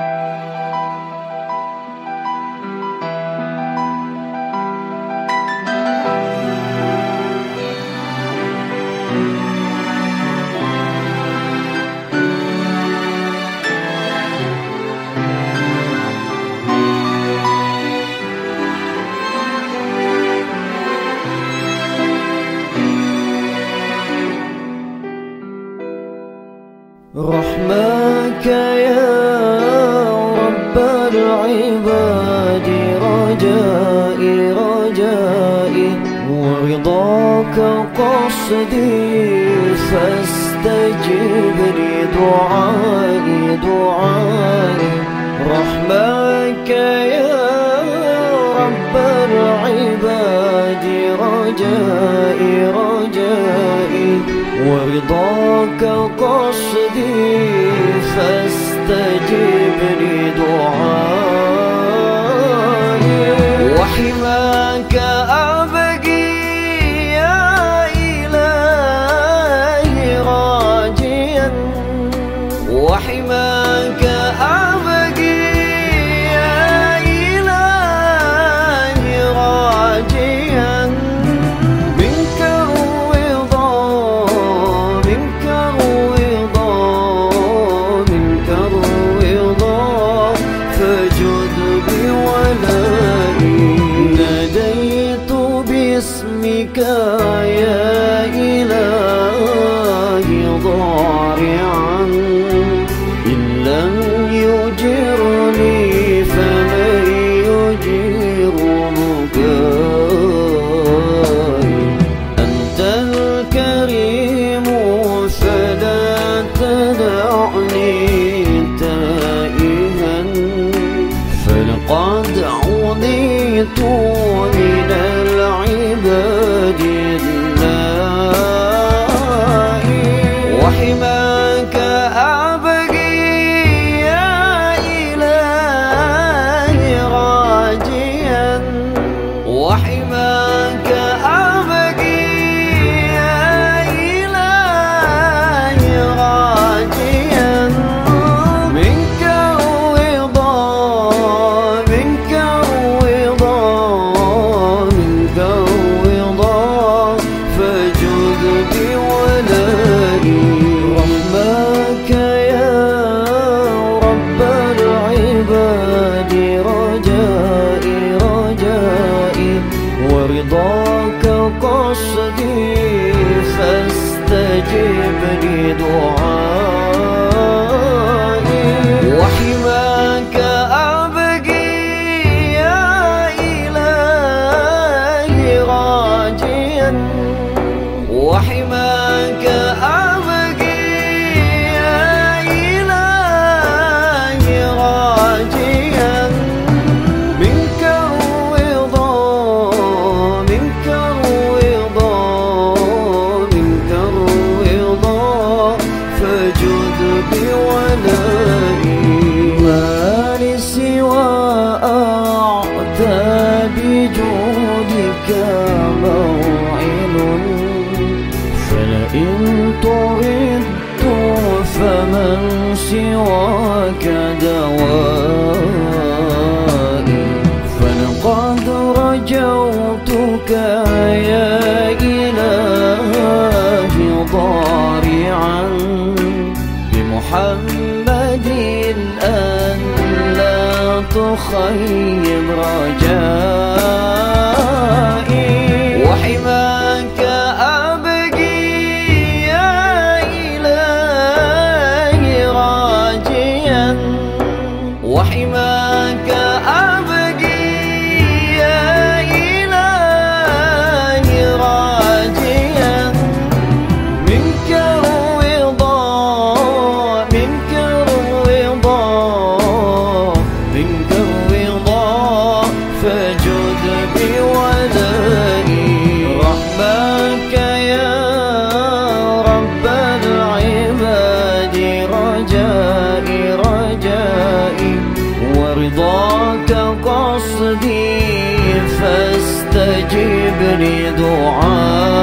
رحمك العباد رجائي رجائي. ورضاك قصدي فاستجب لي دعائي دعائي. رحمك يا رب العباد رجائي رجائي. ورضاك قصدي فاستجب لي دعائي. وحماك أبقي يا إلهي راجيا. وحماك باسمك يا إلهي ضارعا. إن لم يجرني وحماك أبقي فلئن طردت فمن سواك دوائي فلقد رجوتك يا إلهي ضارعا بمحمد أن لا تخيب رجائي ورضاك قصدي فاستجب لي دعائي